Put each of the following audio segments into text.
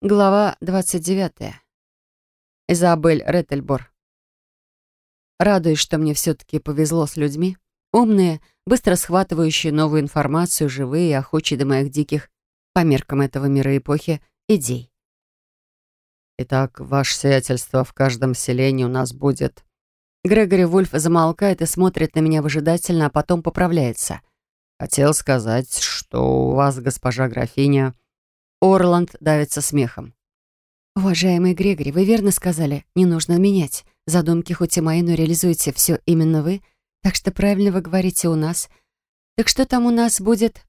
Глава 29. Изабель Реттельбор. Радуюсь, что мне все-таки повезло с людьми. Умные, быстро схватывающие новую информацию, живые и охочие до моих диких, по меркам этого мира и эпохи, идей. «Итак, ваше сиятельство, в каждом селении у нас будет...» Грегори Вульф замолкает и смотрит на меня выжидательно, а потом поправляется. «Хотел сказать, что у вас, госпожа графиня...» Орланд давится смехом. «Уважаемый Грегори, вы верно сказали, не нужно менять. Задумки хоть и мои, но реализуете все именно вы, так что правильно вы говорите у нас. Так что там у нас будет?»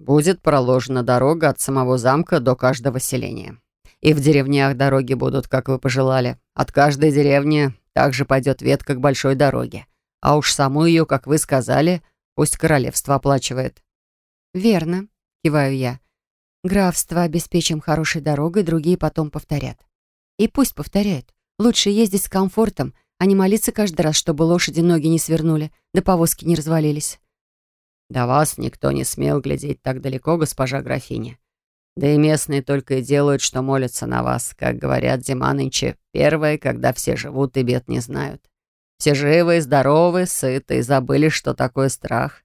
«Будет проложена дорога от самого замка до каждого селения. И в деревнях дороги будут, как вы пожелали. От каждой деревни также пойдет ветка к большой дороге. А уж саму ее, как вы сказали, пусть королевство оплачивает». «Верно», — киваю я. Графство обеспечим хорошей дорогой, другие потом повторят. И пусть повторяют. Лучше ездить с комфортом, а не молиться каждый раз, чтобы лошади ноги не свернули, да повозки не развалились. До вас никто не смел глядеть так далеко, госпожа графиня. Да и местные только и делают, что молятся на вас. Как говорят, зима нынче первая, когда все живут и бед не знают. Все живы, здоровы, сыты и забыли, что такое страх.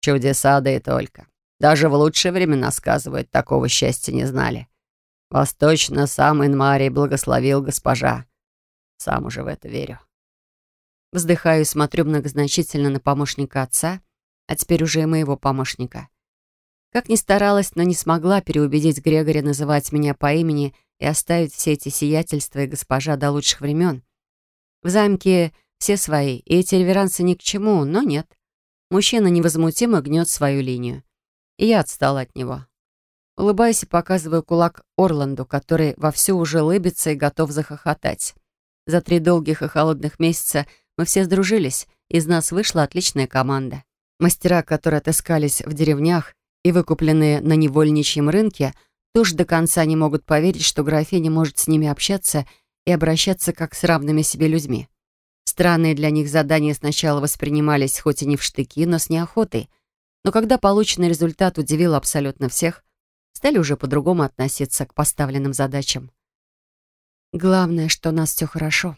Чудеса, да и только. Даже в лучшие времена, сказывают, такого счастья не знали. Восточно сам Инмарий благословил госпожа. Сам уже в это верю. Вздыхаю и смотрю многозначительно на помощника отца, а теперь уже и моего помощника. Как ни старалась, но не смогла переубедить Грегори называть меня по имени и оставить все эти сиятельства и госпожа до лучших времен. В замке все свои, и эти реверансы ни к чему, но нет. Мужчина невозмутимо гнет свою линию и я отстала от него. Улыбаюсь и показываю кулак Орланду, который вовсю уже лыбится и готов захохотать. За три долгих и холодных месяца мы все сдружились, из нас вышла отличная команда. Мастера, которые отыскались в деревнях и выкупленные на невольничьем рынке, тоже до конца не могут поверить, что графиня может с ними общаться и обращаться как с равными себе людьми. Странные для них задания сначала воспринимались хоть и не в штыки, но с неохотой — но когда полученный результат удивил абсолютно всех, стали уже по-другому относиться к поставленным задачам. Главное, что у нас все хорошо.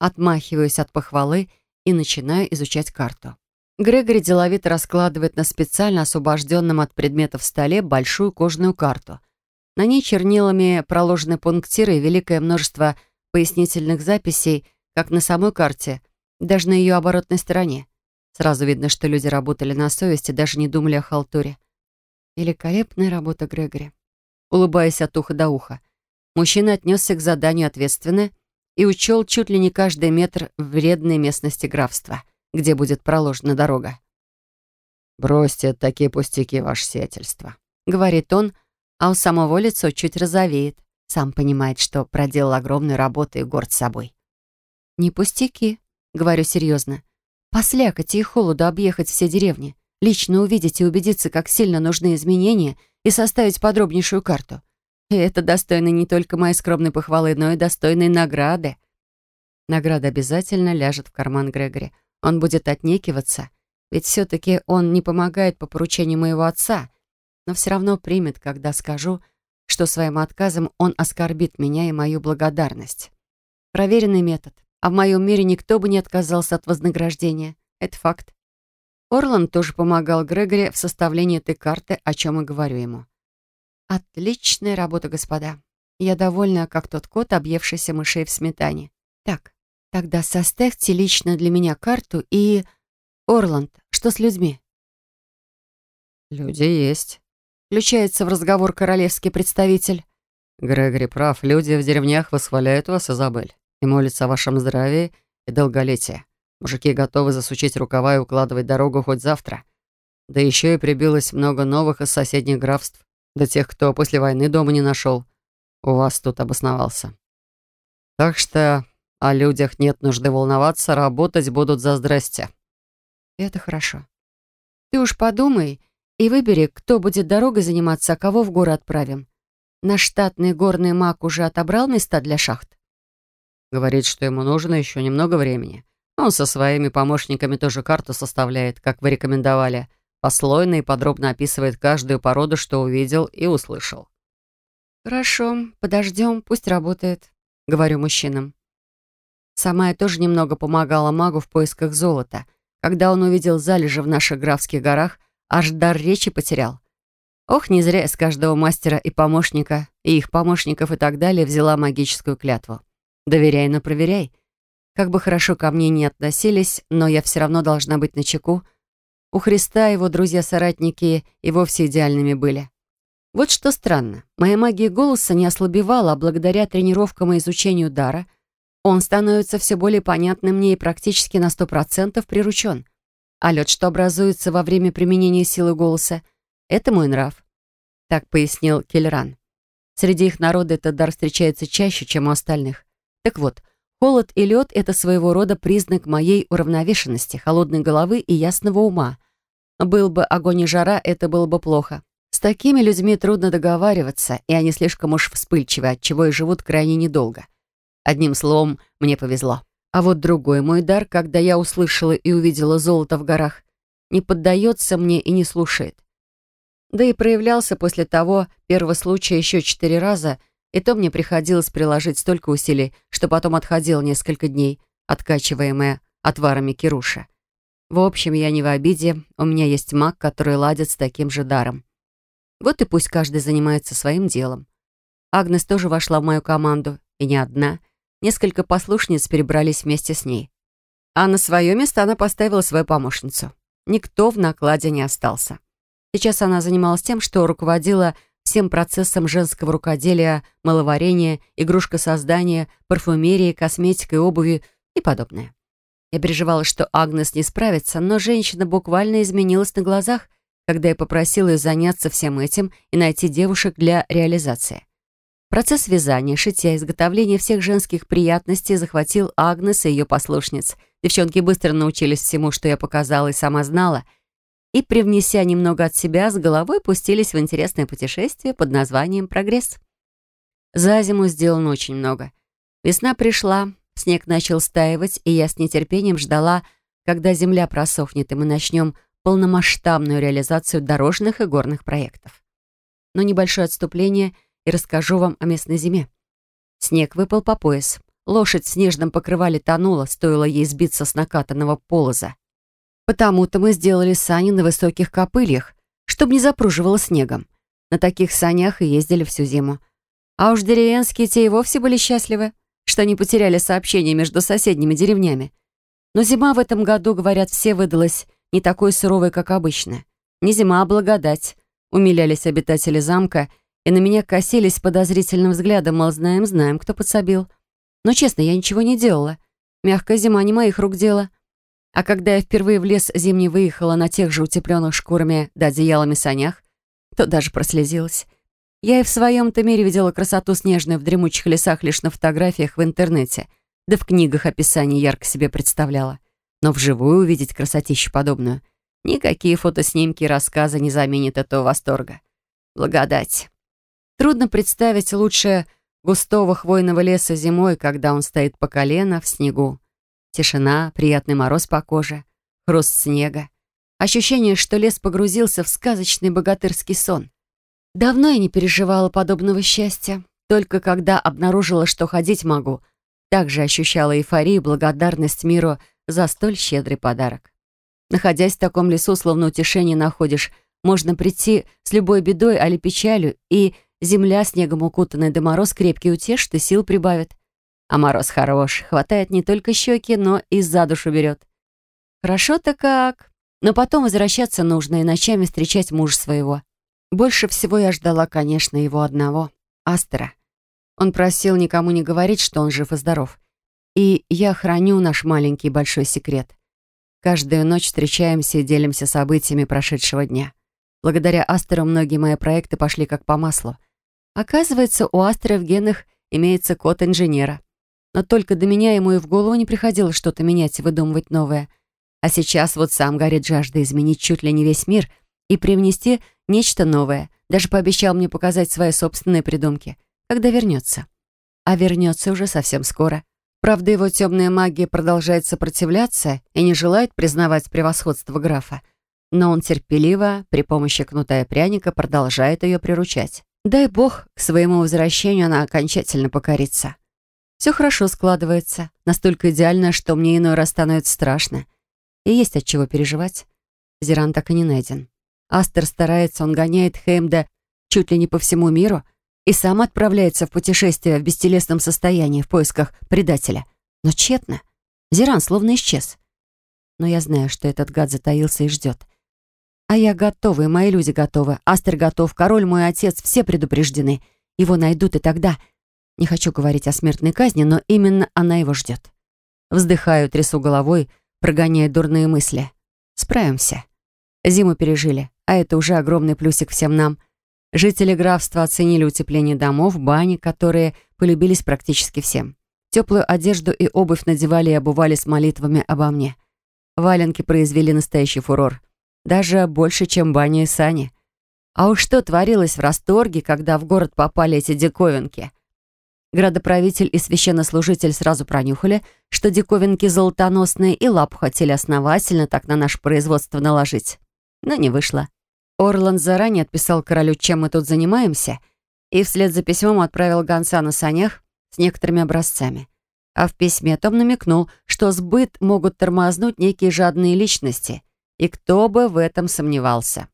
Отмахиваюсь от похвалы и начинаю изучать карту. Грегори деловито раскладывает на специально освобожденном от предметов столе большую кожаную карту. На ней чернилами проложены пунктиры и великое множество пояснительных записей, как на самой карте, даже на ее оборотной стороне. Сразу видно, что люди работали на совести, даже не думали о халтуре. Великолепная работа Грегори. Улыбаясь от уха до уха, мужчина отнесся к заданию ответственно и учел чуть ли не каждый метр вредной местности графства, где будет проложена дорога. «Бросьте такие пустяки, ваше сиятельство», — говорит он, а у самого лицо чуть розовеет. Сам понимает, что проделал огромную работу и горд собой. «Не пустяки», — говорю серьезно. По слякоти и холоду объехать все деревни, лично увидеть и убедиться, как сильно нужны изменения, и составить подробнейшую карту. И это достойно не только моей скромной похвалы, но и достойной награды. Награда обязательно ляжет в карман Грегори. Он будет отнекиваться, ведь все-таки он не помогает по поручению моего отца, но все равно примет, когда скажу, что своим отказом он оскорбит меня и мою благодарность. Проверенный метод. А в моем мире никто бы не отказался от вознаграждения. Это факт. Орланд тоже помогал Грегори в составлении этой карты, о чем и говорю ему. Отличная работа, господа. Я довольна, как тот кот, объевшийся мышей в сметане. Так, тогда составьте лично для меня карту и... Орланд, что с людьми? Люди есть. Включается в разговор королевский представитель. Грегори прав, люди в деревнях восхваляют вас, Изабель и молится о вашем здравии и долголетии. Мужики готовы засучить рукава и укладывать дорогу хоть завтра. Да еще и прибилось много новых из соседних графств, до тех, кто после войны дома не нашел. У вас тут обосновался. Так что о людях нет нужды волноваться, работать будут за здрасте. Это хорошо. Ты уж подумай и выбери, кто будет дорогой заниматься, а кого в горы отправим. Наш штатный горный маг уже отобрал места для шахт? Говорит, что ему нужно еще немного времени. Он со своими помощниками тоже карту составляет, как вы рекомендовали. Послойно и подробно описывает каждую породу, что увидел и услышал. «Хорошо, подождем, пусть работает», — говорю мужчинам. Сама я тоже немного помогала магу в поисках золота. Когда он увидел залежи в наших графских горах, аж дар речи потерял. Ох, не зря с каждого мастера и помощника, и их помощников и так далее взяла магическую клятву. Доверяй, но проверяй. Как бы хорошо ко мне не относились, но я все равно должна быть начеку. У Христа его друзья-соратники и вовсе идеальными были. Вот что странно. Моя магия голоса не ослабевала, а благодаря тренировкам и изучению дара он становится все более понятным мне и практически на сто процентов приручен. А лед, что образуется во время применения силы голоса, это мой нрав. Так пояснил Кельран. Среди их народа этот дар встречается чаще, чем у остальных. Так вот, холод и лед — это своего рода признак моей уравновешенности, холодной головы и ясного ума. Был бы огонь и жара, это было бы плохо. С такими людьми трудно договариваться, и они слишком уж вспыльчивы, отчего и живут крайне недолго. Одним словом, мне повезло. А вот другой мой дар, когда я услышала и увидела золото в горах, не поддается мне и не слушает. Да и проявлялся после того первого случая еще четыре раза, и то мне приходилось приложить столько усилий, что потом отходил несколько дней, откачиваемая отварами Кируша. В общем, я не в обиде, у меня есть маг, который ладит с таким же даром. Вот и пусть каждый занимается своим делом. Агнес тоже вошла в мою команду, и не одна. Несколько послушниц перебрались вместе с ней. А на свое место она поставила свою помощницу. Никто в накладе не остался. Сейчас она занималась тем, что руководила всем процессом женского рукоделия, маловарения, игрушкосоздания, парфюмерии, косметикой, обуви и подобное. Я переживала, что Агнес не справится, но женщина буквально изменилась на глазах, когда я попросила ее заняться всем этим и найти девушек для реализации. Процесс вязания, шитья, изготовления всех женских приятностей захватил Агнес и ее послушниц. Девчонки быстро научились всему, что я показала и сама знала, и, привнеся немного от себя, с головой пустились в интересное путешествие под названием «Прогресс». За зиму сделано очень много. Весна пришла, снег начал стаивать, и я с нетерпением ждала, когда земля просохнет, и мы начнем полномасштабную реализацию дорожных и горных проектов. Но небольшое отступление и расскажу вам о местной зиме. Снег выпал по пояс. Лошадь в снежном покрывале тонула, стоило ей сбиться с накатанного полоза. Потому-то мы сделали сани на высоких копыльях, чтобы не запруживало снегом. На таких санях и ездили всю зиму. А уж деревенские те и вовсе были счастливы, что они потеряли сообщение между соседними деревнями. Но зима в этом году, говорят, все выдалась не такой суровой, как обычно. Не зима, а благодать. Умилялись обитатели замка и на меня косились подозрительным взглядом, мол, знаем, знаем, кто подсобил. Но честно, я ничего не делала. Мягкая зима не моих рук дело. А когда я впервые в лес зимний выехала на тех же утепленных шкурами да одеялами санях, то даже прослезилась. Я и в своем-то мире видела красоту снежную в дремучих лесах лишь на фотографиях в интернете, да в книгах описаний ярко себе представляла. Но вживую увидеть красотищу подобную никакие фотоснимки и рассказы не заменят этого восторга. Благодать. Трудно представить лучше густого хвойного леса зимой, когда он стоит по колено в снегу. Тишина, приятный мороз по коже, хруст снега. Ощущение, что лес погрузился в сказочный богатырский сон. Давно я не переживала подобного счастья. Только когда обнаружила, что ходить могу, также ощущала эйфорию и благодарность миру за столь щедрый подарок. Находясь в таком лесу, словно утешение находишь, можно прийти с любой бедой али печалью, и земля снегом укутанная, да мороз крепкий утешит и сил прибавит. А мороз хорош, хватает не только щеки, но и за душу берет. Хорошо-то как. Но потом возвращаться нужно и ночами встречать мужа своего. Больше всего я ждала, конечно, его одного, Астера. Он просил никому не говорить, что он жив и здоров. И я храню наш маленький большой секрет. Каждую ночь встречаемся и делимся событиями прошедшего дня. Благодаря Астеру многие мои проекты пошли как по маслу. Оказывается, у Астера в генах имеется код инженера. Но только до меня ему и в голову не приходило что-то менять и выдумывать новое. А сейчас вот сам горит жажда изменить чуть ли не весь мир и привнести нечто новое. Даже пообещал мне показать свои собственные придумки, когда вернется. А вернется уже совсем скоро. Правда, его темная магия продолжает сопротивляться и не желает признавать превосходство графа. Но он терпеливо, при помощи кнута и пряника, продолжает ее приручать. Дай бог, к своему возвращению она окончательно покорится. Все хорошо складывается, настолько идеально, что мне иной раз становится страшно. И есть от чего переживать. Зиран так и не найден. Астер старается, он гоняет Хеймда чуть ли не по всему миру и сам отправляется в путешествие в бестелесном состоянии в поисках предателя. Но тщетно. Зиран словно исчез. Но я знаю, что этот гад затаился и ждет. А я готова, и мои люди готовы. Астер готов, король мой отец, все предупреждены. Его найдут, и тогда... Не хочу говорить о смертной казни, но именно она его ждет. Вздыхаю, трясу головой, прогоняя дурные мысли. Справимся. Зиму пережили, а это уже огромный плюсик всем нам. Жители графства оценили утепление домов, бани, которые полюбились практически всем. Теплую одежду и обувь надевали и обували с молитвами обо мне. Валенки произвели настоящий фурор. Даже больше, чем баня и сани. А уж что творилось в расторге, когда в город попали эти диковинки. Градоправитель и священнослужитель сразу пронюхали, что диковинки золотоносные, и лапу хотели основательно так на наше производство наложить. Но не вышло. Орланд заранее отписал королю, чем мы тут занимаемся, и вслед за письмом отправил гонца на санях с некоторыми образцами. А в письме том намекнул, что сбыт могут тормознуть некие жадные личности, и кто бы в этом сомневался.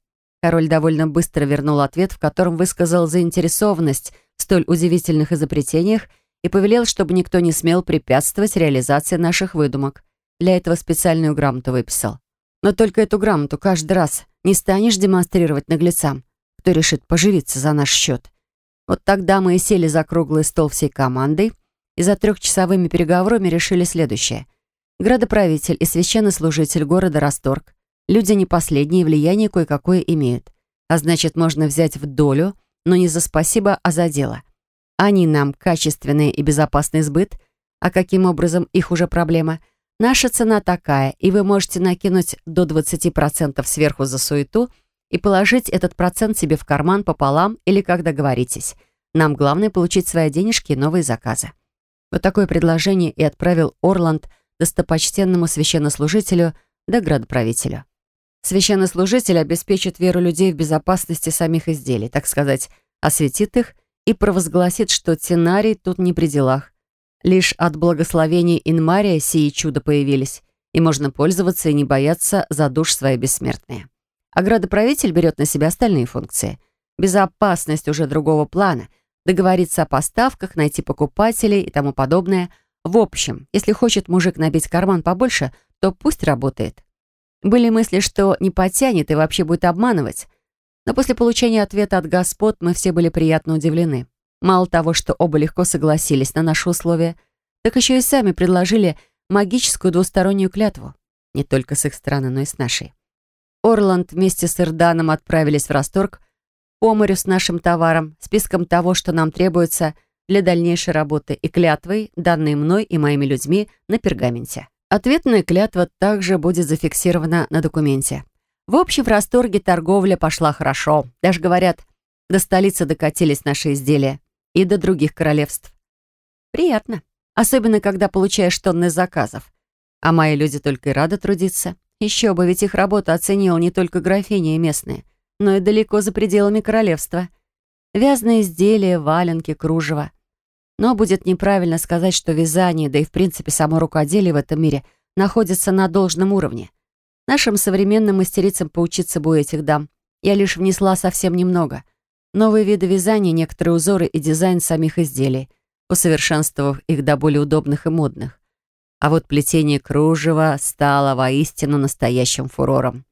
Король довольно быстро вернул ответ, в котором высказал заинтересованность столь удивительных изобретениях и повелел, чтобы никто не смел препятствовать реализации наших выдумок. Для этого специальную грамоту выписал. Но только эту грамоту каждый раз не станешь демонстрировать наглецам, кто решит поживиться за наш счет. Вот тогда мы и сели за круглый стол всей командой и за трехчасовыми переговорами решили следующее. Градоправитель и священнослужитель города Расторг люди не последние, влияние кое-какое имеют. А значит, можно взять в долю, но не за спасибо, а за дело. Они нам качественный и безопасный сбыт, а каким образом их уже проблема. Наша цена такая, и вы можете накинуть до 20% сверху за суету – и положить этот процент себе в карман пополам или как договоритесь. Нам главное получить свои денежки и новые заказы. Вот такое предложение и отправил Орланд достопочтенному священнослужителю да градоправителю. Священнослужитель обеспечит веру людей в безопасности самих изделий, так сказать, осветит их и провозгласит, что тенарий тут не при делах. Лишь от благословения Инмария сии чудо появились, и можно пользоваться и не бояться за душ свои бессмертные а градоправитель берет на себя остальные функции. Безопасность уже другого плана, договориться о поставках, найти покупателей и тому подобное. В общем, если хочет мужик набить карман побольше, то пусть работает. Были мысли, что не потянет и вообще будет обманывать. Но после получения ответа от господ мы все были приятно удивлены. Мало того, что оба легко согласились на наши условия, так еще и сами предложили магическую двустороннюю клятву. Не только с их стороны, но и с нашей. Орланд вместе с Ирданом отправились в Расторг по морю с нашим товаром, списком того, что нам требуется для дальнейшей работы и клятвой, данной мной и моими людьми на пергаменте. Ответная клятва также будет зафиксирована на документе. В общем, в Расторге торговля пошла хорошо. Даже, говорят, до столицы докатились наши изделия и до других королевств. Приятно. Особенно, когда получаешь тонны заказов. А мои люди только и рады трудиться. Еще бы, ведь их работу оценил не только графиня и местные, но и далеко за пределами королевства. Вязаные изделия, валенки, кружево. Но будет неправильно сказать, что вязание, да и в принципе само рукоделие в этом мире находится на должном уровне. Нашим современным мастерицам поучиться бы у этих дам. Я лишь внесла совсем немного. Новые виды вязания, некоторые узоры и дизайн самих изделий, усовершенствовав их до более удобных и модных. А вот плетение кружева стало воистину настоящим фурором.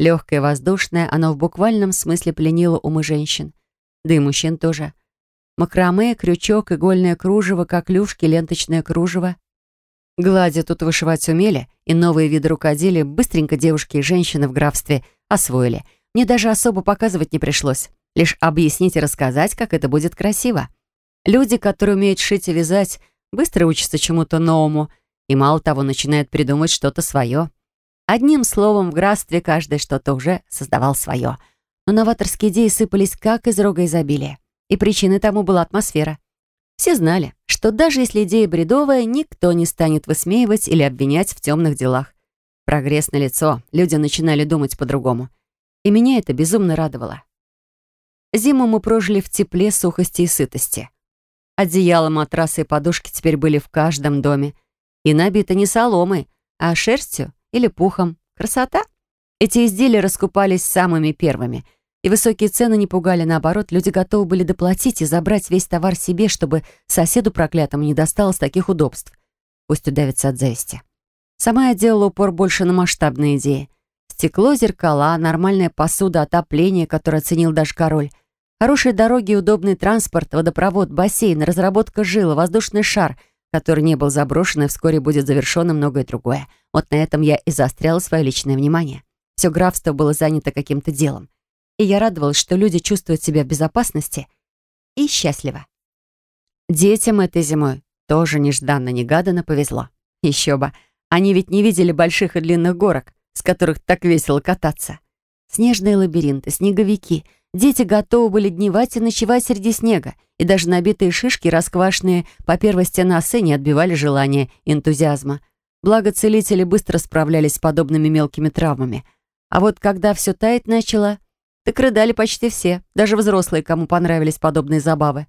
Легкое воздушное, оно в буквальном смысле пленило умы женщин. Да и мужчин тоже. Макраме, крючок, игольное кружево, коклюшки, ленточное кружево. Глади тут вышивать умели, и новые виды рукоделия быстренько девушки и женщины в графстве освоили. Мне даже особо показывать не пришлось. Лишь объяснить и рассказать, как это будет красиво. Люди, которые умеют шить и вязать, быстро учатся чему-то новому — и мало того, начинает придумать что-то свое. Одним словом, в графстве каждый что-то уже создавал свое. Но новаторские идеи сыпались как из рога изобилия. И причиной тому была атмосфера. Все знали, что даже если идея бредовая, никто не станет высмеивать или обвинять в темных делах. Прогресс на лицо, люди начинали думать по-другому. И меня это безумно радовало. Зиму мы прожили в тепле, сухости и сытости. Одеяло, матрасы и подушки теперь были в каждом доме. И набиты не соломой, а шерстью или пухом. Красота! Эти изделия раскупались самыми первыми. И высокие цены не пугали, наоборот, люди готовы были доплатить и забрать весь товар себе, чтобы соседу проклятому не досталось таких удобств. Пусть удавится от зависти. Сама я делала упор больше на масштабные идеи. Стекло, зеркала, нормальная посуда, отопление, которое оценил даже король. Хорошие дороги, удобный транспорт, водопровод, бассейн, разработка жила, воздушный шар, который не был заброшен и вскоре будет завершен и многое другое. Вот на этом я и заостряла свое личное внимание. Все графство было занято каким-то делом. И я радовалась, что люди чувствуют себя в безопасности и счастливо. Детям этой зимой тоже нежданно-негаданно повезло. Еще бы, они ведь не видели больших и длинных горок, с которых так весело кататься. Снежные лабиринты, снеговики — Дети готовы были дневать и ночевать среди снега, и даже набитые шишки, расквашенные по первости носы, не отбивали желания энтузиазма. Благо, целители быстро справлялись с подобными мелкими травмами. А вот когда все таять начало, так рыдали почти все, даже взрослые, кому понравились подобные забавы.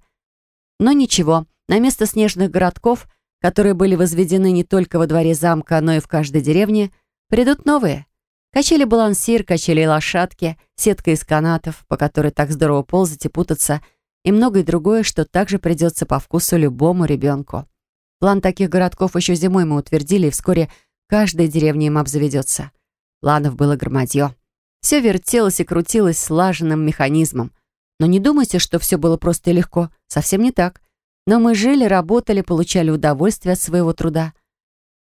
Но ничего, на место снежных городков, которые были возведены не только во дворе замка, но и в каждой деревне, придут новые — Качели-балансир, качели-лошадки, сетка из канатов, по которой так здорово ползать и путаться, и многое другое, что также придется по вкусу любому ребенку. План таких городков еще зимой мы утвердили, и вскоре каждая деревня им обзаведется. Планов было громадье. Все вертелось и крутилось слаженным механизмом. Но не думайте, что все было просто и легко. Совсем не так. Но мы жили, работали, получали удовольствие от своего труда.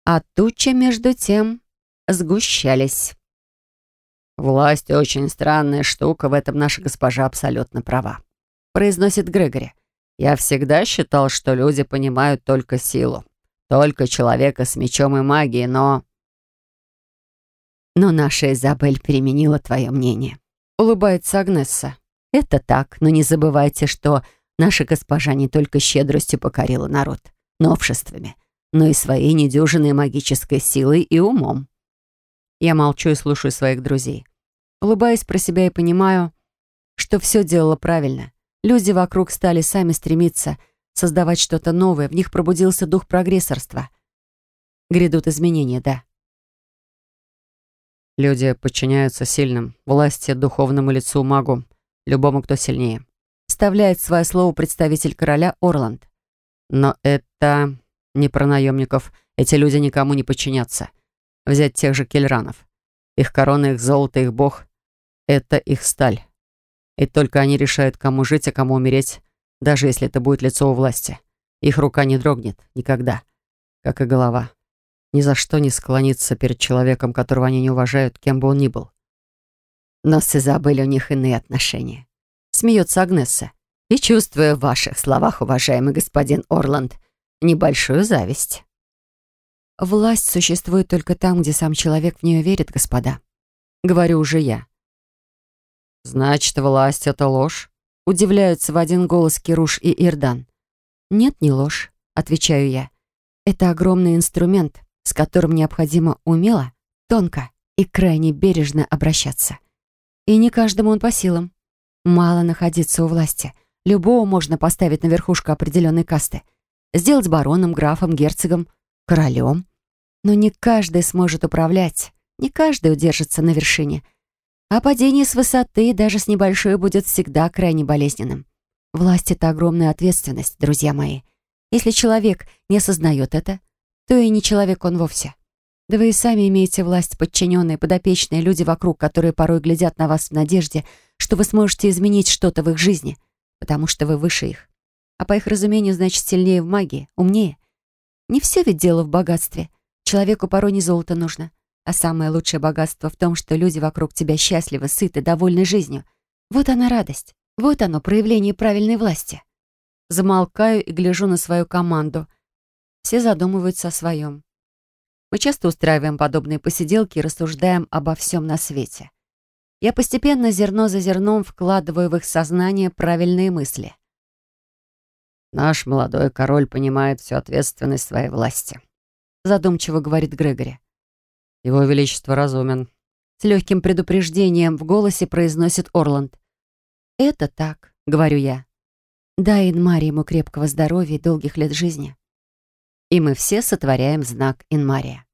А тучи, между тем, сгущались. «Власть очень странная штука, в этом наша госпожа абсолютно права», произносит Грегори. «Я всегда считал, что люди понимают только силу, только человека с мечом и магией, но...» «Но наша Изабель переменила твое мнение», — улыбается Агнесса. «Это так, но не забывайте, что наша госпожа не только щедростью покорила народ, новшествами, но и своей недюжиной магической силой и умом. Я молчу и слушаю своих друзей. Улыбаюсь про себя и понимаю, что все делала правильно. Люди вокруг стали сами стремиться создавать что-то новое, в них пробудился дух прогрессорства. Грядут изменения, да. Люди подчиняются сильным, власти, духовному лицу, магу, любому, кто сильнее. Вставляет свое слово представитель короля Орланд. Но это не про наемников. Эти люди никому не подчинятся. Взять тех же кельранов. Их корона, их золото, их бог — это их сталь. И только они решают, кому жить, а кому умереть, даже если это будет лицо у власти. Их рука не дрогнет никогда, как и голова. Ни за что не склонится перед человеком, которого они не уважают, кем бы он ни был. Но с Изабель у них иные отношения. Смеется Агнесса. И чувствую в ваших словах, уважаемый господин Орланд, небольшую зависть. Власть существует только там, где сам человек в нее верит, господа. Говорю уже я. Значит, власть — это ложь? Удивляются в один голос Кируш и Ирдан. Нет, не ложь, отвечаю я. Это огромный инструмент, с которым необходимо умело, тонко и крайне бережно обращаться. И не каждому он по силам. Мало находиться у власти. Любого можно поставить на верхушку определенной касты. Сделать бароном, графом, герцогом, королем. Но не каждый сможет управлять, не каждый удержится на вершине. А падение с высоты, даже с небольшой, будет всегда крайне болезненным. Власть — это огромная ответственность, друзья мои. Если человек не осознает это, то и не человек он вовсе. Да вы и сами имеете власть, подчиненные, подопечные, люди вокруг, которые порой глядят на вас в надежде, что вы сможете изменить что-то в их жизни, потому что вы выше их. А по их разумению, значит, сильнее в магии, умнее. Не все ведь дело в богатстве. Человеку порой не золото нужно. А самое лучшее богатство в том, что люди вокруг тебя счастливы, сыты, довольны жизнью. Вот она радость. Вот оно, проявление правильной власти. Замолкаю и гляжу на свою команду. Все задумываются о своем. Мы часто устраиваем подобные посиделки и рассуждаем обо всем на свете. Я постепенно, зерно за зерном, вкладываю в их сознание правильные мысли. Наш молодой король понимает всю ответственность своей власти. Задумчиво говорит Грегори. Его Величество разумен. С легким предупреждением в голосе произносит Орланд. «Это так», — говорю я. «Дай Инмаре ему крепкого здоровья и долгих лет жизни». И мы все сотворяем знак Инмария.